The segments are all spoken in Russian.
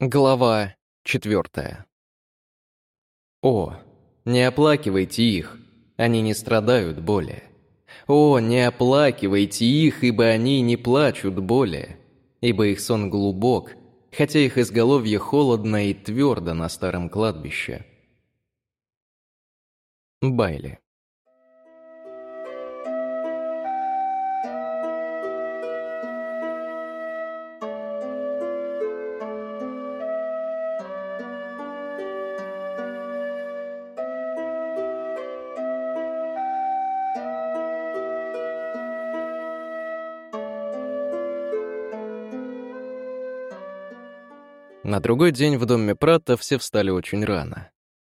Глава четвертая. О, не оплакивайте их, они не страдают более. О, не оплакивайте их, ибо они не плачут более, ибо их сон глубок, хотя их изголовье холодно и твердо на старом кладбище. Байли. На другой день в доме Пратта все встали очень рано.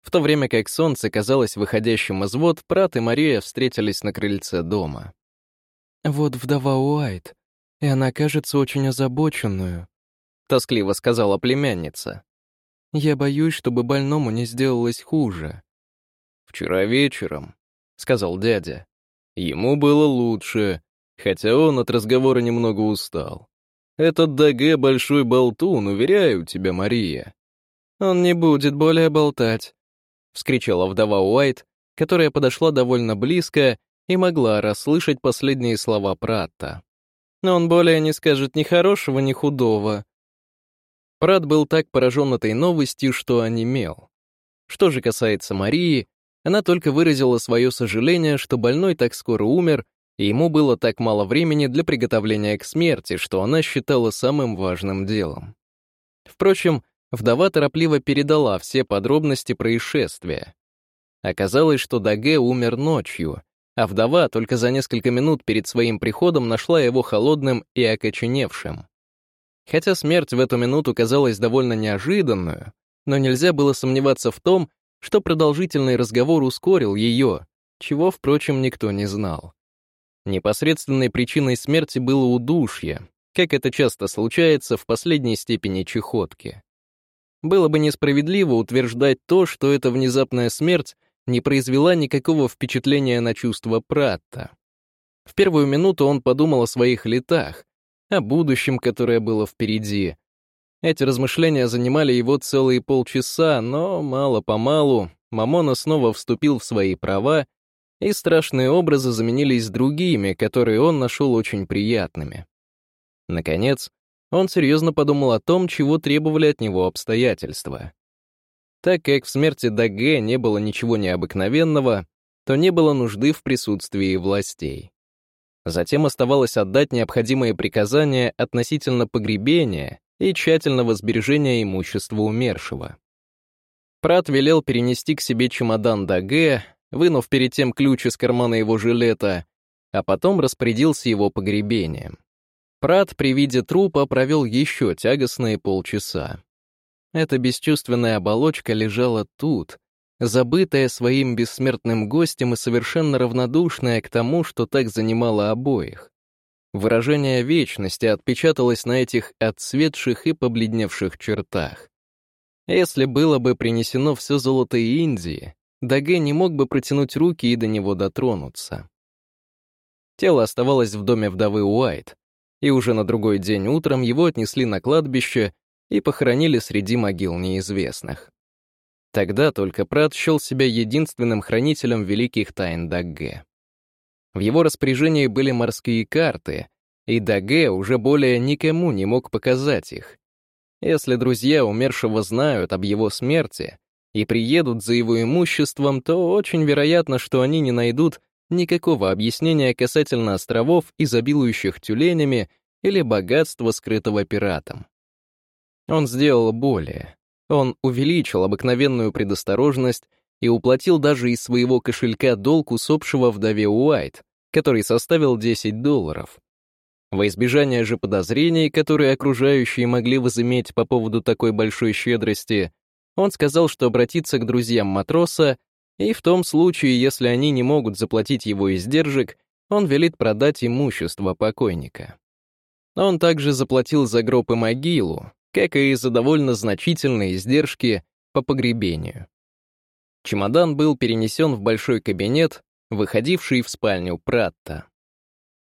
В то время как солнце казалось выходящим из вод, Прат и Мария встретились на крыльце дома. «Вот вдова Уайт, и она кажется очень озабоченную», — тоскливо сказала племянница. «Я боюсь, чтобы больному не сделалось хуже». «Вчера вечером», — сказал дядя, — «ему было лучше, хотя он от разговора немного устал. Этот ДГ большой болтун, уверяю тебя, Мария. Он не будет более болтать, вскричала вдова Уайт, которая подошла довольно близко и могла расслышать последние слова Пратта. Но он более не скажет ни хорошего, ни худого. Прат был так поражен этой новостью, что онемел. Что же касается Марии, она только выразила свое сожаление, что больной так скоро умер, и ему было так мало времени для приготовления к смерти, что она считала самым важным делом. Впрочем, вдова торопливо передала все подробности происшествия. Оказалось, что Даге умер ночью, а вдова только за несколько минут перед своим приходом нашла его холодным и окоченевшим. Хотя смерть в эту минуту казалась довольно неожиданную, но нельзя было сомневаться в том, что продолжительный разговор ускорил ее, чего, впрочем, никто не знал. Непосредственной причиной смерти было удушье, как это часто случается в последней степени чехотки. Было бы несправедливо утверждать то, что эта внезапная смерть не произвела никакого впечатления на чувство Пратта. В первую минуту он подумал о своих летах, о будущем, которое было впереди. Эти размышления занимали его целые полчаса, но мало-помалу Мамона снова вступил в свои права и страшные образы заменились другими, которые он нашел очень приятными. Наконец, он серьезно подумал о том, чего требовали от него обстоятельства. Так как в смерти Даге не было ничего необыкновенного, то не было нужды в присутствии властей. Затем оставалось отдать необходимые приказания относительно погребения и тщательного сбережения имущества умершего. Прат велел перенести к себе чемодан Даге, вынув перед тем ключ из кармана его жилета, а потом распорядился его погребением. Прат при виде трупа провел еще тягостные полчаса. Эта бесчувственная оболочка лежала тут, забытая своим бессмертным гостем и совершенно равнодушная к тому, что так занимало обоих. Выражение вечности отпечаталось на этих отцветших и побледневших чертах. Если было бы принесено все золото Индии, Даге не мог бы протянуть руки и до него дотронуться. Тело оставалось в доме вдовы Уайт, и уже на другой день утром его отнесли на кладбище и похоронили среди могил неизвестных. Тогда только Прат счел себя единственным хранителем великих тайн Дагге. В его распоряжении были морские карты, и Даге уже более никому не мог показать их. Если друзья умершего знают об его смерти, и приедут за его имуществом, то очень вероятно, что они не найдут никакого объяснения касательно островов, изобилующих тюленями, или богатства, скрытого пиратом. Он сделал более. Он увеличил обыкновенную предосторожность и уплатил даже из своего кошелька долг усопшего вдове Уайт, который составил 10 долларов. Во избежание же подозрений, которые окружающие могли возыметь по поводу такой большой щедрости, он сказал, что обратится к друзьям матроса, и в том случае, если они не могут заплатить его издержек, он велит продать имущество покойника. Он также заплатил за гроб и могилу, как и за довольно значительные издержки по погребению. Чемодан был перенесен в большой кабинет, выходивший в спальню Пратта.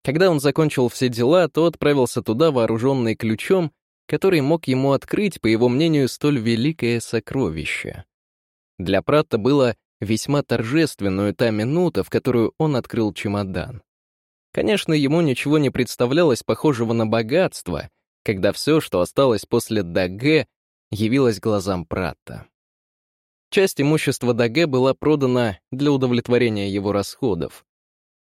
Когда он закончил все дела, то отправился туда вооруженный ключом, который мог ему открыть, по его мнению, столь великое сокровище. Для Пратта было весьма торжественную та минута, в которую он открыл чемодан. Конечно, ему ничего не представлялось похожего на богатство, когда все, что осталось после Даге, явилось глазам Пратта. Часть имущества Даге была продана для удовлетворения его расходов.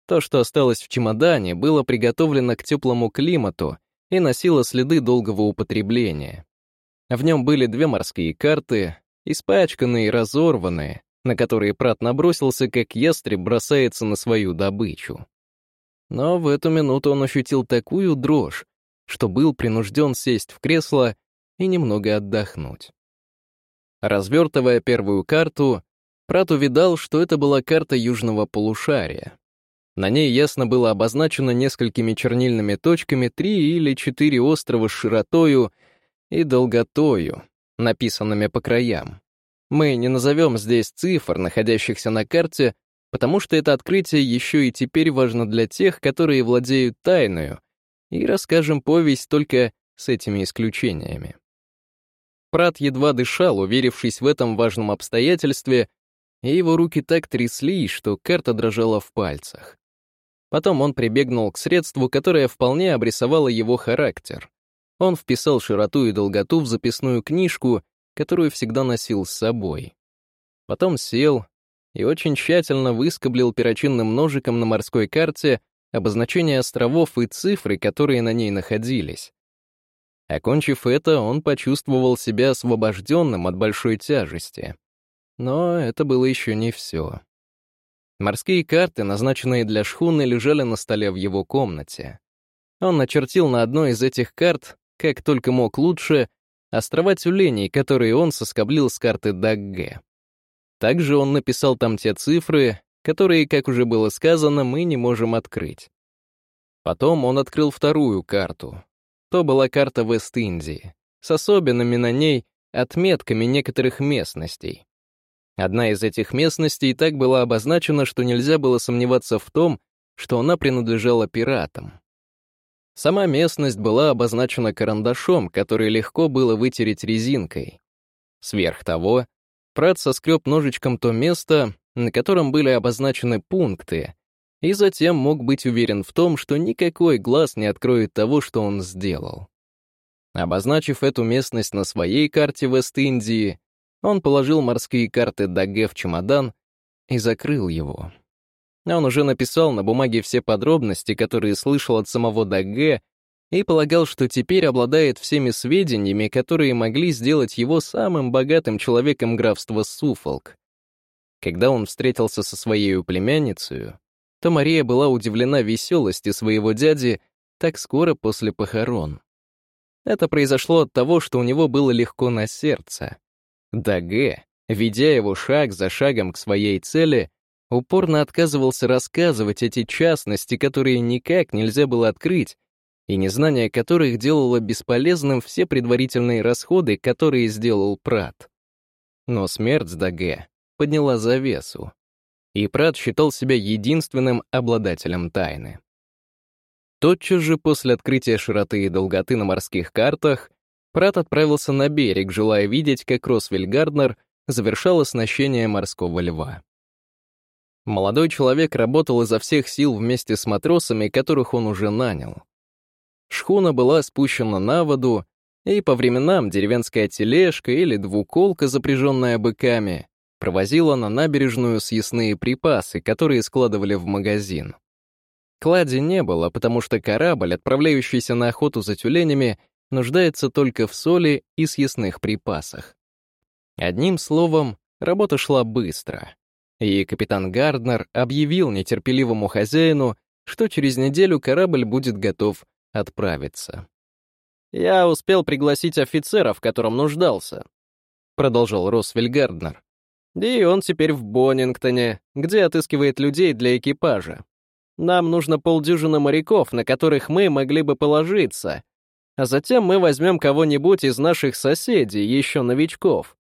То, что осталось в чемодане, было приготовлено к теплому климату и носило следы долгого употребления. В нем были две морские карты, испачканные и разорванные, на которые Прат набросился, как ястреб бросается на свою добычу. Но в эту минуту он ощутил такую дрожь, что был принужден сесть в кресло и немного отдохнуть. Развертывая первую карту, Прат увидал, что это была карта южного полушария. На ней ясно было обозначено несколькими чернильными точками три или четыре острова с широтою и долготою, написанными по краям. Мы не назовем здесь цифр, находящихся на карте, потому что это открытие еще и теперь важно для тех, которые владеют тайною, и расскажем повесть только с этими исключениями. Прат едва дышал, уверившись в этом важном обстоятельстве, и его руки так тряслись, что карта дрожала в пальцах. Потом он прибегнул к средству, которое вполне обрисовало его характер. Он вписал широту и долготу в записную книжку, которую всегда носил с собой. Потом сел и очень тщательно выскоблил перочинным ножиком на морской карте обозначение островов и цифры, которые на ней находились. Окончив это, он почувствовал себя освобожденным от большой тяжести. Но это было еще не все. Морские карты, назначенные для шхуны, лежали на столе в его комнате. Он начертил на одной из этих карт, как только мог лучше, острова тюленей, которые он соскоблил с карты Дагге. Также он написал там те цифры, которые, как уже было сказано, мы не можем открыть. Потом он открыл вторую карту. То была карта Вест-Индии, с особенными на ней отметками некоторых местностей. Одна из этих местностей так была обозначена, что нельзя было сомневаться в том, что она принадлежала пиратам. Сама местность была обозначена карандашом, который легко было вытереть резинкой. Сверх того, Прат соскреб ножичком то место, на котором были обозначены пункты, и затем мог быть уверен в том, что никакой глаз не откроет того, что он сделал. Обозначив эту местность на своей карте Вест-Индии, он положил морские карты Даге в чемодан и закрыл его. Он уже написал на бумаге все подробности, которые слышал от самого Даге, и полагал, что теперь обладает всеми сведениями, которые могли сделать его самым богатым человеком графства Суфолк. Когда он встретился со своей племянницей, то Мария была удивлена веселости своего дяди так скоро после похорон. Это произошло от того, что у него было легко на сердце. Даге, ведя его шаг за шагом к своей цели, упорно отказывался рассказывать эти частности, которые никак нельзя было открыть, и незнание которых делало бесполезным все предварительные расходы, которые сделал Прат. Но смерть Даге подняла завесу, и Прат считал себя единственным обладателем тайны. Тотчас же после открытия широты и долготы на морских картах Прат отправился на берег, желая видеть, как Росвель Гарднер завершал оснащение морского льва. Молодой человек работал изо всех сил вместе с матросами, которых он уже нанял. Шхуна была спущена на воду, и по временам деревенская тележка или двуколка, запряженная быками, провозила на набережную съестные припасы, которые складывали в магазин. Клади не было, потому что корабль, отправляющийся на охоту за тюленями, нуждается только в соли и съестных припасах. Одним словом, работа шла быстро. И капитан Гарднер объявил нетерпеливому хозяину, что через неделю корабль будет готов отправиться. «Я успел пригласить офицера, в котором нуждался», — продолжал Росвель Гарднер. «И он теперь в Боннингтоне, где отыскивает людей для экипажа. Нам нужно полдюжины моряков, на которых мы могли бы положиться, а затем мы возьмем кого-нибудь из наших соседей, еще новичков».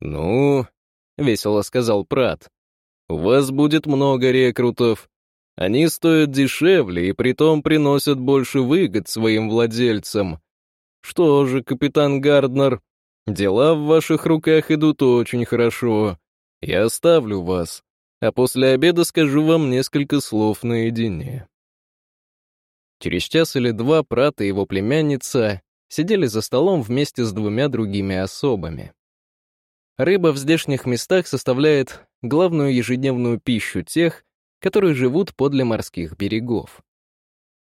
«Ну», — весело сказал Прат, — «у вас будет много рекрутов. Они стоят дешевле и притом приносят больше выгод своим владельцам. Что же, капитан Гарднер, дела в ваших руках идут очень хорошо. Я оставлю вас, а после обеда скажу вам несколько слов наедине». Через час или два Прат и его племянница сидели за столом вместе с двумя другими особами. Рыба в здешних местах составляет главную ежедневную пищу тех, которые живут подле морских берегов.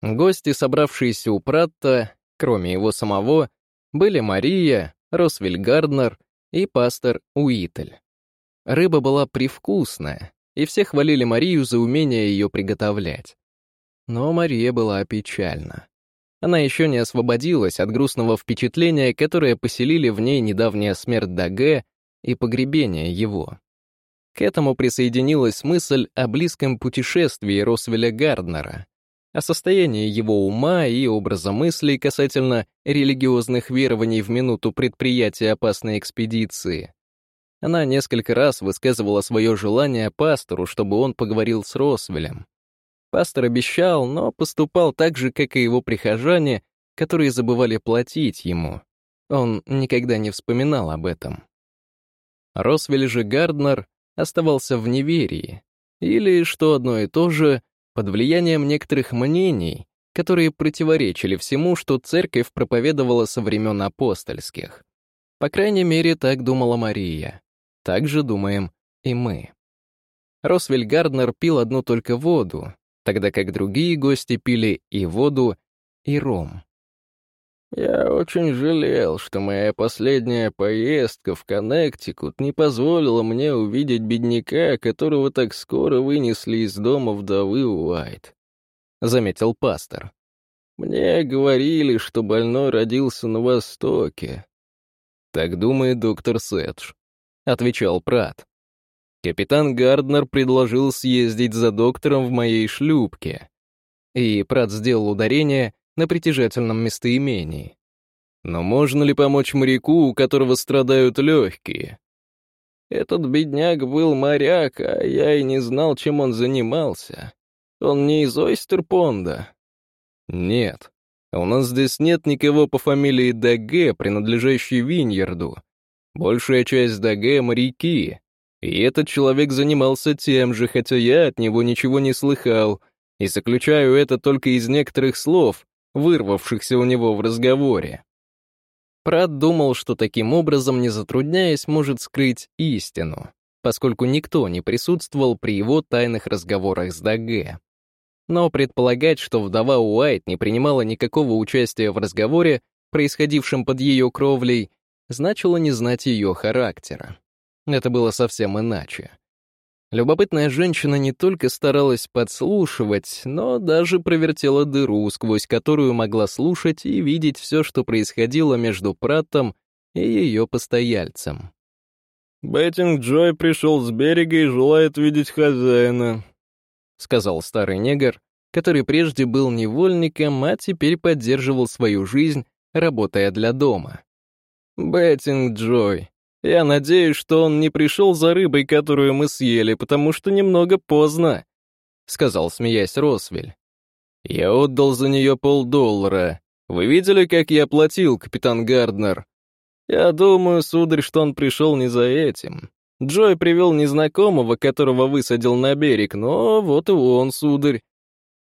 Гости, собравшиеся у Пратта, кроме его самого, были Мария, Росвель Гарднер и пастор Уитель. Рыба была привкусная, и все хвалили Марию за умение ее приготовлять. Но Мария была печальна. Она еще не освободилась от грустного впечатления, которое поселили в ней недавняя смерть Даге и погребение его. К этому присоединилась мысль о близком путешествии Росвеля Гарднера, о состоянии его ума и образа мыслей касательно религиозных верований в минуту предприятия опасной экспедиции. Она несколько раз высказывала свое желание пастору, чтобы он поговорил с Росвелем. Пастор обещал, но поступал так же, как и его прихожане, которые забывали платить ему. Он никогда не вспоминал об этом. Росвель же Гарднер оставался в неверии, или, что одно и то же, под влиянием некоторых мнений, которые противоречили всему, что церковь проповедовала со времен апостольских. По крайней мере, так думала Мария. Так же думаем и мы. Росвель Гарднер пил одну только воду, тогда как другие гости пили и воду, и ром. Я очень жалел, что моя последняя поездка в Коннектикут не позволила мне увидеть бедняка, которого так скоро вынесли из дома вдовы Уайт, — заметил пастор. Мне говорили, что больной родился на Востоке. Так думает доктор Седж, — отвечал Прат. Капитан Гарднер предложил съездить за доктором в моей шлюпке. И Прат сделал ударение на притяжательном местоимении. Но можно ли помочь моряку, у которого страдают легкие? Этот бедняк был моряк, а я и не знал, чем он занимался. Он не из Ойстерпонда? Нет. У нас здесь нет никого по фамилии Даге, принадлежащей Виньерду. Большая часть Даге — моряки. И этот человек занимался тем же, хотя я от него ничего не слыхал, и заключаю это только из некоторых слов, вырвавшихся у него в разговоре. Прат думал, что таким образом, не затрудняясь, может скрыть истину, поскольку никто не присутствовал при его тайных разговорах с Даге. Но предполагать, что вдова Уайт не принимала никакого участия в разговоре, происходившем под ее кровлей, значило не знать ее характера. Это было совсем иначе. Любопытная женщина не только старалась подслушивать, но даже провертела дыру, сквозь которую могла слушать и видеть все, что происходило между Праттом и ее постояльцем. «Беттинг Джой пришел с берега и желает видеть хозяина», — сказал старый негр, который прежде был невольником, а теперь поддерживал свою жизнь, работая для дома. «Беттинг Джой, я надеюсь, что он не пришел за рыбой, которую мы съели, потому что немного поздно», — сказал, смеясь Росвель. «Я отдал за нее полдоллара. Вы видели, как я платил, капитан Гарднер? Я думаю, сударь, что он пришел не за этим. Джой привел незнакомого, которого высадил на берег, но вот и он, сударь».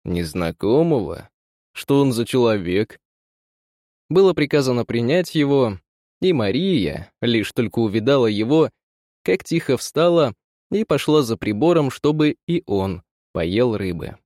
«Незнакомого? Что он за человек?» Было приказано принять его, и Мария лишь только увидала его, как тихо встала и пошла за прибором, чтобы и он поел рыбы.